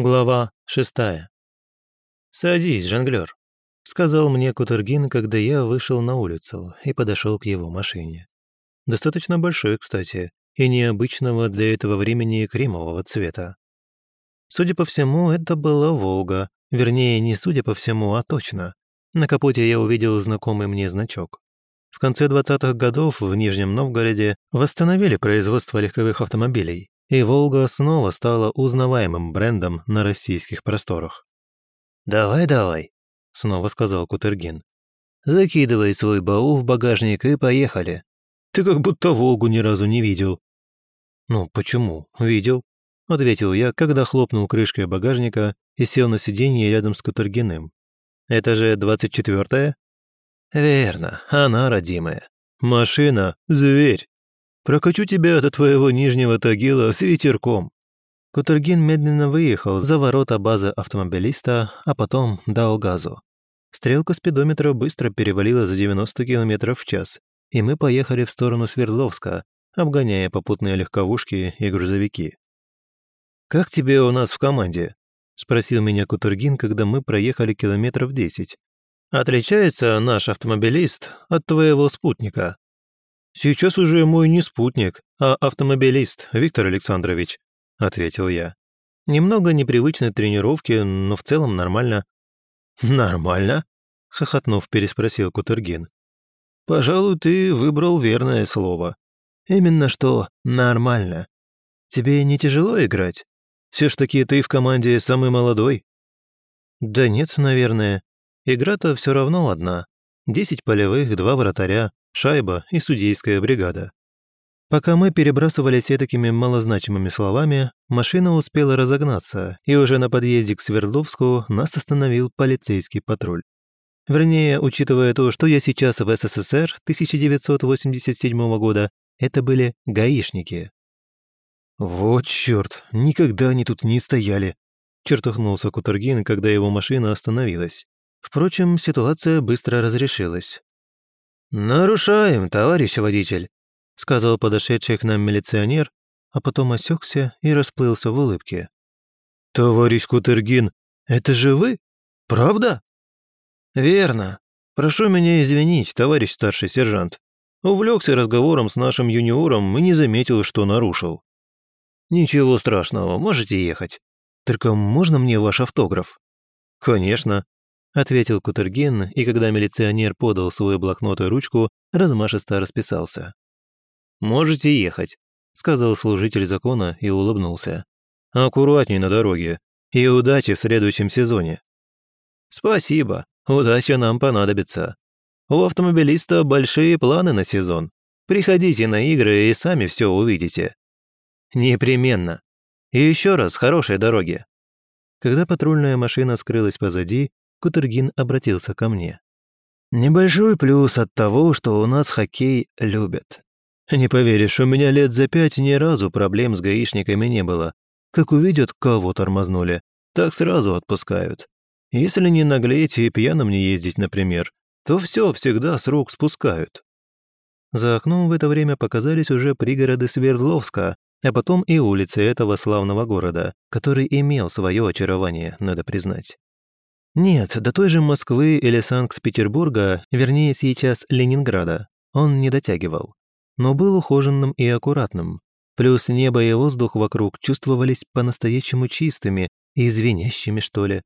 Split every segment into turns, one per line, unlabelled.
Глава шестая. «Садись, жонглёр», — сказал мне Кутергин, когда я вышел на улицу и подошел к его машине. Достаточно большой, кстати, и необычного для этого времени кремового цвета. Судя по всему, это была «Волга», вернее, не судя по всему, а точно. На капоте я увидел знакомый мне значок. В конце 20-х годов в Нижнем Новгороде восстановили производство легковых автомобилей, и «Волга» снова стала узнаваемым брендом на российских просторах.
«Давай, давай», — снова сказал Кутергин. «Закидывай свой баул в багажник и поехали.
Ты как будто «Волгу» ни разу не видел». «Ну, почему? Видел», — ответил я, когда хлопнул крышкой багажника и сел на сиденье рядом с Кутергиным. «Это же двадцать четвертая?»
«Верно, она родимая.
Машина — зверь. Прокачу тебя до твоего нижнего Тагила с ветерком». Кутергин медленно выехал за ворота базы автомобилиста, а потом дал газу. Стрелка спидометра быстро перевалила за 90 км в час, и мы поехали в сторону Свердловска, обгоняя попутные легковушки и грузовики. «Как тебе у нас в команде?» — спросил меня Кутергин, когда мы проехали километров десять. «Отличается наш автомобилист от твоего спутника?» «Сейчас уже мой не спутник, а автомобилист, Виктор Александрович», — ответил я. «Немного непривычной тренировки, но в целом нормально».
«Нормально?»
— хохотнув, переспросил Кутергин. «Пожалуй, ты выбрал верное слово. Именно что «нормально». Тебе не тяжело играть? Все ж таки ты в команде самый молодой?» «Да нет, наверное. Игра-то все равно одна. Десять полевых, два вратаря, шайба и судейская бригада. Пока мы перебрасывались такими малозначимыми словами, машина успела разогнаться, и уже на подъезде к Свердловску нас остановил полицейский патруль. Вернее, учитывая то, что я сейчас в СССР 1987 года, это были гаишники.
«Вот черт, никогда они тут не стояли», — чертыхнулся Кутергин, когда его машина остановилась.
Впрочем, ситуация быстро разрешилась.
«Нарушаем, товарищ водитель», —
сказал подошедший к нам милиционер, а потом осекся и расплылся в улыбке.
«Товарищ Кутергин, это же вы? Правда?»
«Верно. Прошу меня извинить, товарищ старший сержант. Увлекся разговором с нашим юниором и не заметил, что нарушил». «Ничего страшного, можете ехать. Только можно мне ваш автограф?» «Конечно ответил Кутергин, и когда милиционер подал свой блокнот и ручку, размашисто расписался. «Можете ехать», — сказал служитель закона и улыбнулся. «Аккуратней на дороге и удачи в следующем сезоне». «Спасибо, удача нам понадобится. У автомобилиста большие планы на сезон. Приходите на игры и сами все увидите». «Непременно. И еще раз хорошей дороги». Когда патрульная машина скрылась позади, Кутергин обратился ко мне. «Небольшой плюс от того, что у нас хоккей любят. Не поверишь, у меня лет за пять ни разу проблем с гаишниками не было. Как увидят, кого тормознули, так сразу отпускают. Если не наглеть и пьяным не ездить, например, то все всегда с рук спускают». За окном в это время показались уже пригороды Свердловска, а потом и улицы этого славного города, который имел свое очарование, надо признать. Нет, до той же Москвы или Санкт-Петербурга, вернее сейчас Ленинграда, он не дотягивал. Но был ухоженным и аккуратным. Плюс небо и воздух вокруг чувствовались по-настоящему чистыми и звенящими, что ли.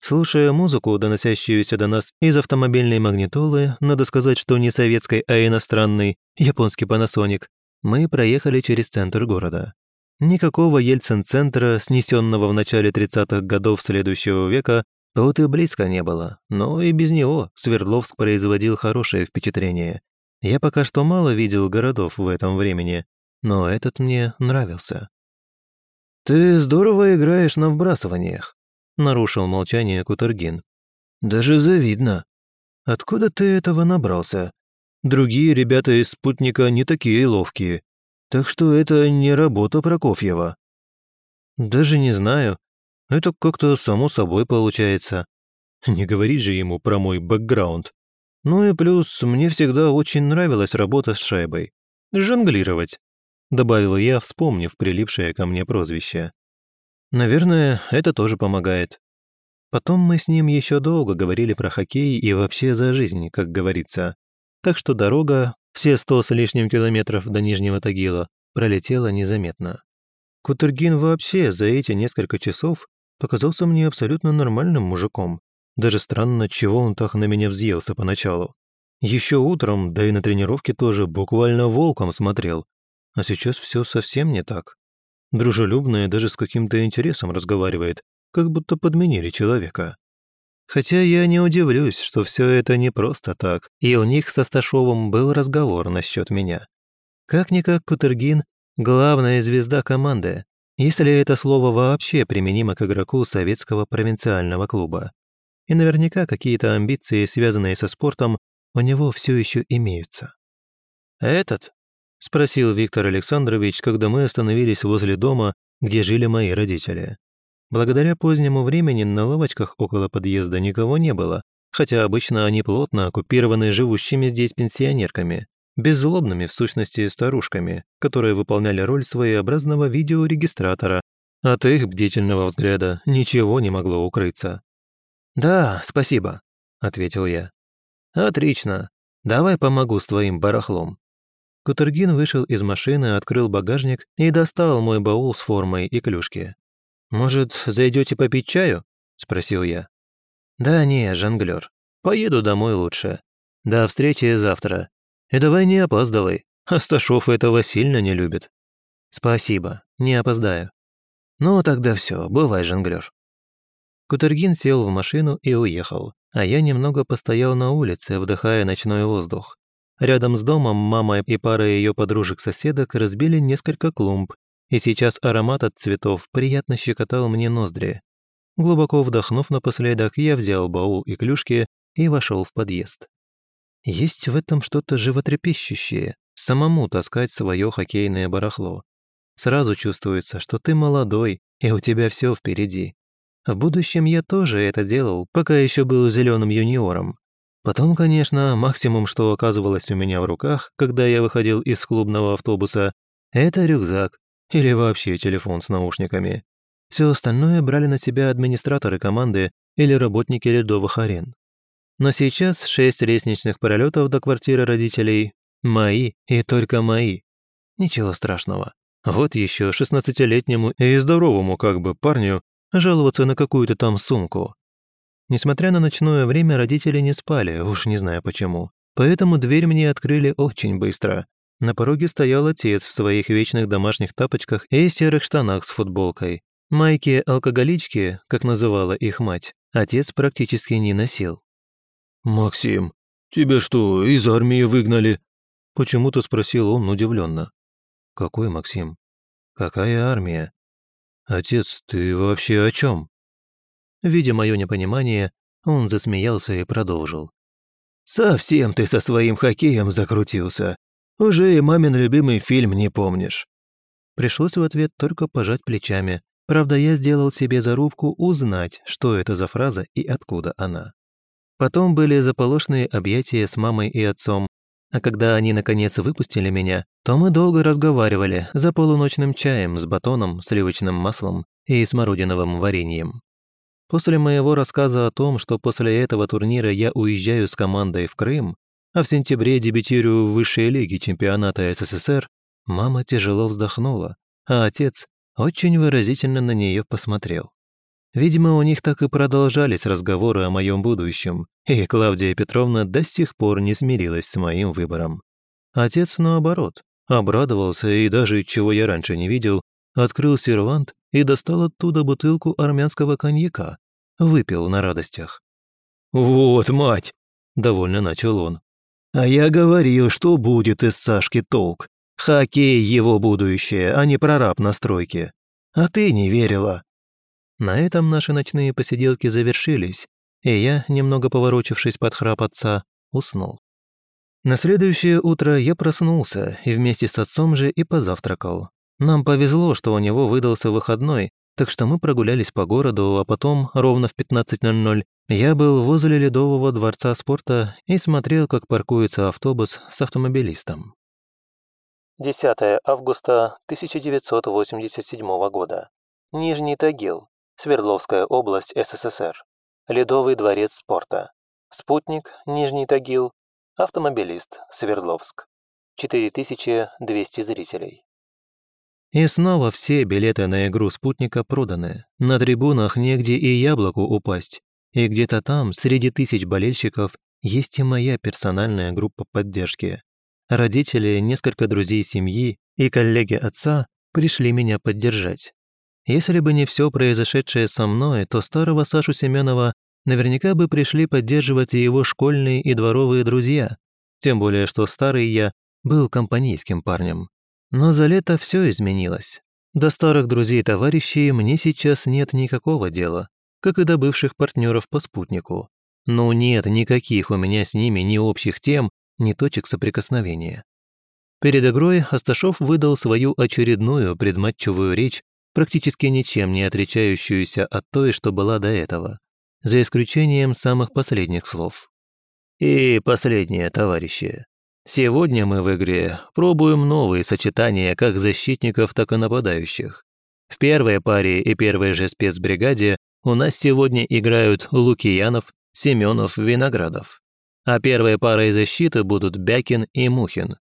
Слушая музыку, доносящуюся до нас из автомобильной магнитолы, надо сказать, что не советской, а иностранной, японский Panasonic, мы проехали через центр города. Никакого Ельцин-центра, снесенного в начале 30-х годов следующего века, Тут и близко не было, но и без него Свердловск производил хорошее впечатление. Я пока что мало видел городов в этом времени, но этот мне нравился. «Ты здорово играешь на вбрасываниях», — нарушил молчание Кутергин. «Даже завидно. Откуда ты этого набрался? Другие ребята из спутника не такие ловкие, так что это не работа Прокофьева». «Даже не знаю. Это как-то само собой получается. Не говори же ему про мой бэкграунд. Ну и плюс, мне всегда очень нравилась работа с шайбой. Жонглировать, добавил я, вспомнив прилипшее ко мне прозвище. Наверное, это тоже помогает. Потом мы с ним еще долго говорили про хоккей и вообще за жизнь, как говорится. Так что дорога, все сто с лишним километров до Нижнего Тагила, пролетела незаметно. Кутергин вообще за эти несколько часов показался мне абсолютно нормальным мужиком. Даже странно, чего он так на меня взъелся поначалу. Еще утром, да и на тренировке тоже, буквально волком смотрел. А сейчас все совсем не так. Дружелюбно и даже с каким-то интересом разговаривает, как будто подменили человека. Хотя я не удивлюсь, что все это не просто так, и у них со Сташовым был разговор насчет меня. Как-никак Кутергин – главная звезда команды, если это слово вообще применимо к игроку советского провинциального клуба. И наверняка какие-то амбиции, связанные со спортом, у него все еще имеются. «Этот?» – спросил Виктор Александрович, когда мы остановились возле дома, где жили мои родители. Благодаря позднему времени на лавочках около подъезда никого не было, хотя обычно они плотно оккупированы живущими здесь пенсионерками, беззлобными в сущности старушками, которые выполняли роль своеобразного видеорегистратора. От их бдительного взгляда ничего не могло укрыться. «Да, спасибо», — ответил я. «Отлично. Давай помогу с твоим барахлом». Кутергин вышел из машины, открыл багажник и достал мой баул с формой и клюшки. «Может, зайдете попить чаю?» – спросил я. «Да не, жонглер. Поеду домой лучше. До встречи завтра. И давай не опаздывай. Асташов этого сильно не любит». «Спасибо, не опоздаю». «Ну, тогда все, бывай, жонглер». Кутергин сел в машину и уехал, а я немного постоял на улице, вдыхая ночной воздух. Рядом с домом мама и пара ее подружек-соседок разбили несколько клумб, и сейчас аромат от цветов приятно щекотал мне ноздри. Глубоко вдохнув напоследок, я взял баул и клюшки и вошел в подъезд. Есть в этом что-то животрепещущее, самому таскать свое хоккейное барахло. Сразу чувствуется, что ты молодой, и у тебя все впереди. В будущем я тоже это делал, пока еще был зеленым юниором. Потом, конечно, максимум, что оказывалось у меня в руках, когда я выходил из клубного автобуса, это рюкзак или вообще телефон с наушниками. Все остальное брали на себя администраторы команды или работники ледовых арен. Но сейчас шесть лестничных пролетов до квартиры родителей мои и только мои. Ничего страшного. Вот еще шестнадцатилетнему и здоровому как бы парню жаловаться на какую-то там сумку. Несмотря на ночное время, родители не спали, уж не знаю почему. Поэтому дверь мне открыли очень быстро. На пороге стоял отец в своих вечных домашних тапочках и серых штанах с футболкой. Майки-алкоголички, как называла их мать, отец практически не носил.
«Максим, тебя что, из армии выгнали?» Почему-то спросил он удивленно.
«Какой Максим? Какая армия?»
«Отец, ты вообще о чем?»
Видя мое непонимание, он засмеялся и продолжил.
«Совсем ты со своим хоккеем закрутился. Уже и мамин любимый фильм не помнишь».
Пришлось в ответ только пожать плечами. Правда, я сделал себе зарубку узнать, что это за фраза и откуда она. Потом были заполошные объятия с мамой и отцом, а когда они наконец выпустили меня, то мы долго разговаривали за полуночным чаем с батоном, сливочным маслом и смородиновым вареньем. После моего рассказа о том, что после этого турнира я уезжаю с командой в Крым, а в сентябре дебютирую в высшей лиге чемпионата СССР, мама тяжело вздохнула, а отец очень выразительно на нее посмотрел. Видимо, у них так и продолжались разговоры о моем будущем, и Клавдия Петровна до сих пор не смирилась с моим выбором. Отец, наоборот, обрадовался и даже, чего я раньше не видел, открыл сервант и достал оттуда бутылку армянского коньяка, выпил на радостях.
«Вот, мать!» – довольно начал он. «А я говорил, что будет из Сашки толк. Хоккей его будущее, а не прораб на стройке. А ты не верила.
На этом наши ночные посиделки завершились, и я, немного поворочившись под храп отца, уснул. На следующее утро я проснулся и вместе с отцом же и позавтракал. Нам повезло, что у него выдался выходной, так что мы прогулялись по городу, а потом, ровно в 15.00, я был возле Ледового дворца спорта и смотрел, как паркуется автобус с автомобилистом. 10 августа 1987 года. Нижний Тагил, Свердловская область СССР. Ледовый дворец спорта. Спутник, Нижний Тагил. Автомобилист, Свердловск. 4200 зрителей.
И снова все билеты на игру спутника проданы. На трибунах негде и яблоку упасть. И где-то там, среди тысяч болельщиков, есть и моя персональная группа поддержки. Родители, несколько друзей семьи и коллеги отца пришли меня поддержать. Если бы не все произошедшее со мной, то старого Сашу Семенова наверняка бы пришли поддерживать и его школьные и дворовые друзья, тем более что старый я был компанейским парнем. Но за лето все изменилось. До старых друзей-товарищей мне сейчас нет никакого дела, как и до бывших партнеров по спутнику. Но нет никаких у меня с ними ни общих тем, ни точек соприкосновения. Перед игрой Асташов выдал свою очередную предматчевую речь, практически ничем не отличающуюся от той, что была до этого, за исключением самых последних слов. «И последнее, товарищи. Сегодня мы в игре пробуем новые сочетания как защитников, так и нападающих. В первой паре и первой же спецбригаде у нас сегодня играют Лукиянов, Семенов, Виноградов. А первой парой защиты будут Бякин и Мухин.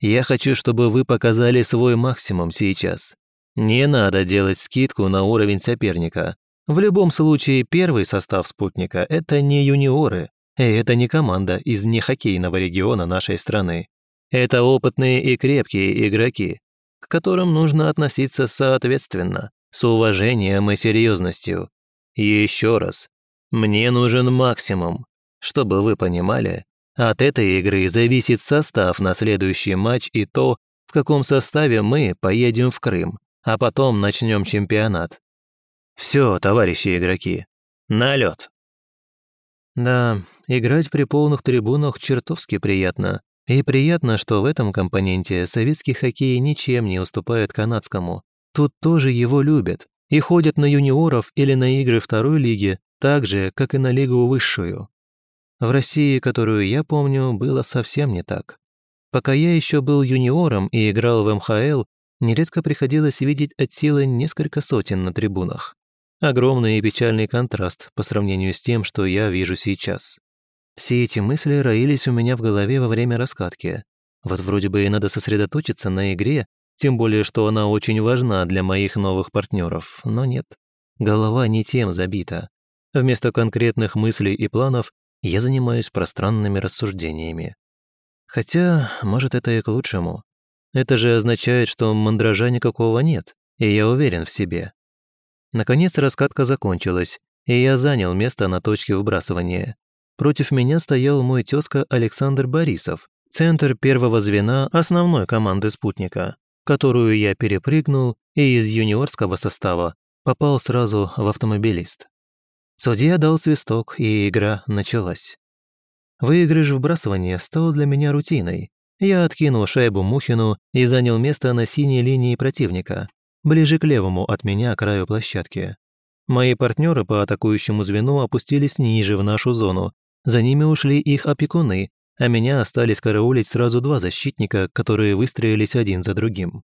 Я хочу, чтобы вы показали свой максимум сейчас. Не надо делать скидку на уровень соперника. В любом случае, первый состав спутника – это не юниоры, и это не команда из нехоккейного региона нашей страны. Это опытные и крепкие игроки, к которым нужно относиться соответственно, с уважением и серьезностью. еще раз, мне нужен максимум. Чтобы вы понимали, от этой игры зависит состав на следующий матч и то, в каком составе мы поедем в Крым, а потом начнем чемпионат. Все, товарищи игроки, на лед. Да, играть при полных трибунах чертовски приятно. И приятно, что в этом компоненте советский хоккей ничем не уступает канадскому. Тут тоже его любят и ходят на юниоров или на игры второй лиги, так же, как и на лигу высшую. В России, которую я помню, было совсем не так. Пока я еще был юниором и играл в МХЛ, нередко приходилось видеть от силы несколько сотен на трибунах. Огромный и печальный контраст по сравнению с тем, что я вижу сейчас. Все эти мысли роились у меня в голове во время раскатки. Вот вроде бы и надо сосредоточиться на игре, тем более, что она очень важна для моих новых партнеров, но нет. Голова не тем забита. Вместо конкретных мыслей и планов я занимаюсь пространными рассуждениями. Хотя, может, это и к лучшему. Это же означает, что мандража никакого нет, и я уверен в себе. Наконец раскатка закончилась, и я занял место на точке выбрасывания. Против меня стоял мой тезка Александр Борисов, центр первого звена основной команды спутника, которую я перепрыгнул и из юниорского состава попал сразу в автомобилист. Судья дал свисток, и игра началась. Выигрыш вбрасывания стал для меня рутиной. Я откинул шайбу Мухину и занял место на синей линии противника, ближе к левому от меня краю площадки. Мои партнеры по атакующему звену опустились ниже в нашу зону. За ними ушли их опекуны, а меня остались караулить сразу два защитника, которые выстроились один за другим.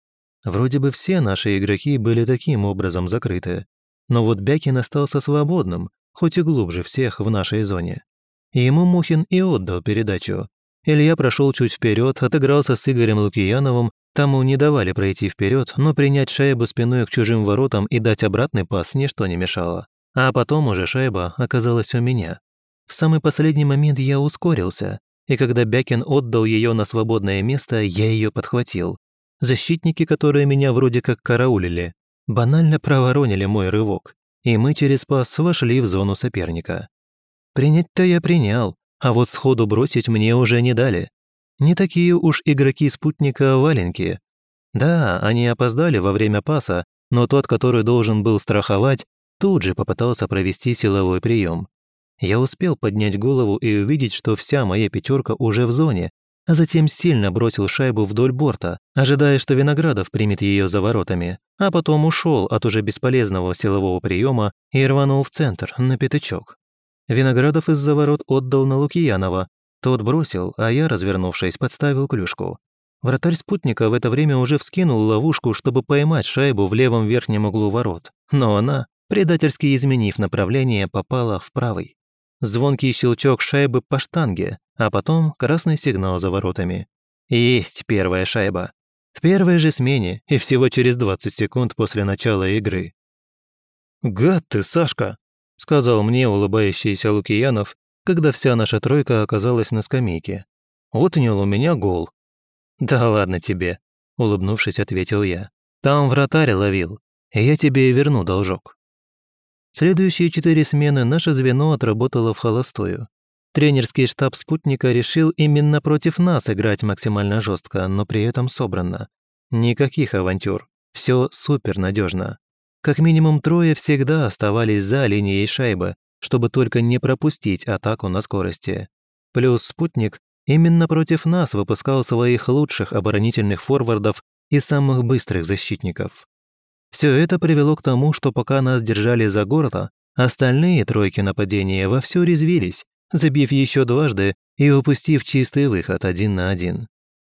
Вроде бы все наши игроки были таким образом закрыты. Но вот Бякин остался свободным, хоть и глубже всех в нашей зоне. И ему Мухин и отдал передачу. Илья прошел чуть вперед, отыгрался с Игорем Лукияновым Тому не давали пройти вперед, но принять шайбу спиной к чужим воротам и дать обратный пас ничто не мешало. А потом уже шайба оказалась у меня. В самый последний момент я ускорился, и когда Бякин отдал ее на свободное место, я ее подхватил. Защитники, которые меня вроде как караулили, банально проворонили мой рывок, и мы через пас вошли в зону соперника. Принять-то я принял, а вот сходу бросить мне уже не дали. Не такие уж игроки спутника валенькие. Да, они опоздали во время паса, но тот, который должен был страховать, тут же попытался провести силовой прием. Я успел поднять голову и увидеть, что вся моя пятерка уже в зоне, а затем сильно бросил шайбу вдоль борта, ожидая, что Виноградов примет ее за воротами, а потом ушел от уже бесполезного силового приема и рванул в центр, на пятачок. Виноградов из-за ворот отдал на Лукьянова, тот бросил, а я, развернувшись, подставил клюшку. Вратарь спутника в это время уже вскинул ловушку, чтобы поймать шайбу в левом верхнем углу ворот, но она, предательски изменив направление, попала в правый. Звонкий щелчок шайбы по штанге, а потом красный сигнал за воротами. Есть первая шайба. В первой же смене и всего через 20 секунд после начала игры.
«Гад ты, Сашка!» — сказал мне улыбающийся Лукиянов, когда вся наша тройка оказалась на скамейке. «Отнял у меня гол».
«Да ладно тебе», — улыбнувшись, ответил я. «Там вратарь ловил, я тебе и верну должок». Следующие четыре смены наше звено отработало в холостую. Тренерский штаб спутника решил именно против нас играть максимально жестко, но при этом собранно. Никаких авантюр. Все супер надежно. Как минимум трое всегда оставались за линией шайбы, чтобы только не пропустить атаку на скорости. Плюс спутник именно против нас выпускал своих лучших оборонительных форвардов и самых быстрых защитников. Все это привело к тому, что пока нас держали за горло, остальные тройки нападения вовсю резвились, забив еще дважды и упустив чистый выход один на один.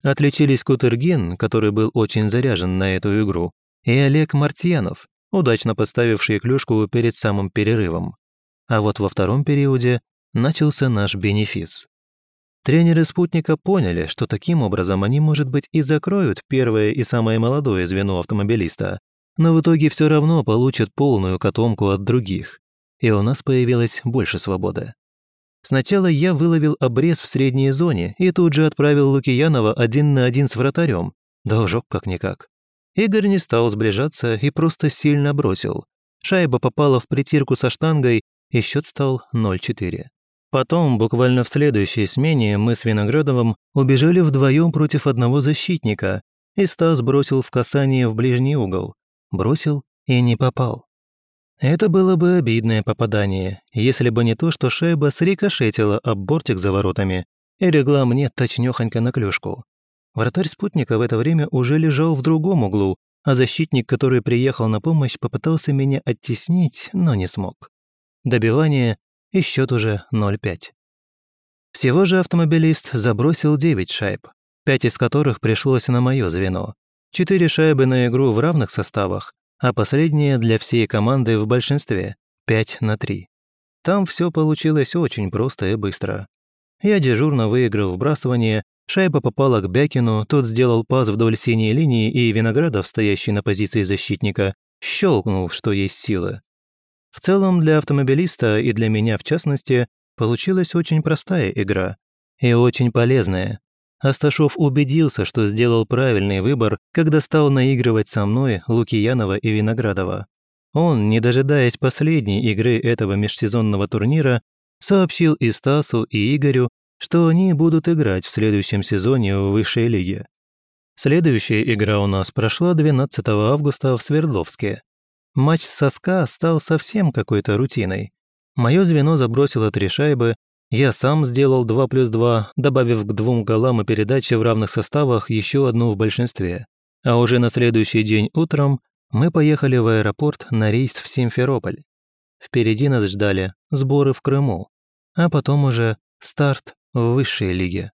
Отличились Кутергин, который был очень заряжен на эту игру, и Олег Мартьянов, удачно подставивший клюшку перед самым перерывом. А вот во втором периоде начался наш бенефис. Тренеры спутника поняли, что таким образом они, может быть, и закроют первое и самое молодое звено автомобилиста, но в итоге все равно получат полную котомку от других, и у нас появилось больше свободы. Сначала я выловил обрез в средней зоне и тут же отправил Лукиянова один на один с вратарем. Должок как-никак. Игорь не стал сближаться и просто сильно бросил. Шайба попала в притирку со штангой, и счет стал 0-4. Потом, буквально в следующей смене, мы с Виноградовым убежали вдвоем против одного защитника, и Стас бросил в касание в ближний угол. Бросил и не попал. Это было бы обидное попадание, если бы не то, что шайба срикошетила об бортик за воротами и легла мне точнёхонько на клюшку. Вратарь спутника в это время уже лежал в другом углу, а защитник, который приехал на помощь, попытался меня оттеснить, но не смог. Добивание и счет уже 0-5. Всего же автомобилист забросил 9 шайб, 5 из которых пришлось на мое звено. Четыре шайбы на игру в равных составах, а последняя для всей команды в большинстве – 5 на 3. Там все получилось очень просто и быстро. Я дежурно выиграл вбрасывание, шайба попала к Бякину, тот сделал пас вдоль синей линии, и Виноградов, стоящий на позиции защитника, щелкнул, что есть силы. В целом, для автомобилиста и для меня в частности, получилась очень простая игра. И очень полезная. Асташов убедился, что сделал правильный выбор, когда стал наигрывать со мной Лукиянова и Виноградова. Он, не дожидаясь последней игры этого межсезонного турнира, сообщил и Стасу, и Игорю, что они будут играть в следующем сезоне в высшей лиге. Следующая игра у нас прошла 12 августа в Свердловске. Матч с СКА стал совсем какой-то рутиной. Мое звено забросило три шайбы, я сам сделал 2 плюс 2, добавив к двум голам и передаче в равных составах еще одну в большинстве. А уже на следующий день утром мы поехали в аэропорт на рейс в Симферополь. Впереди нас ждали сборы в Крыму, а потом уже старт высшей лиге.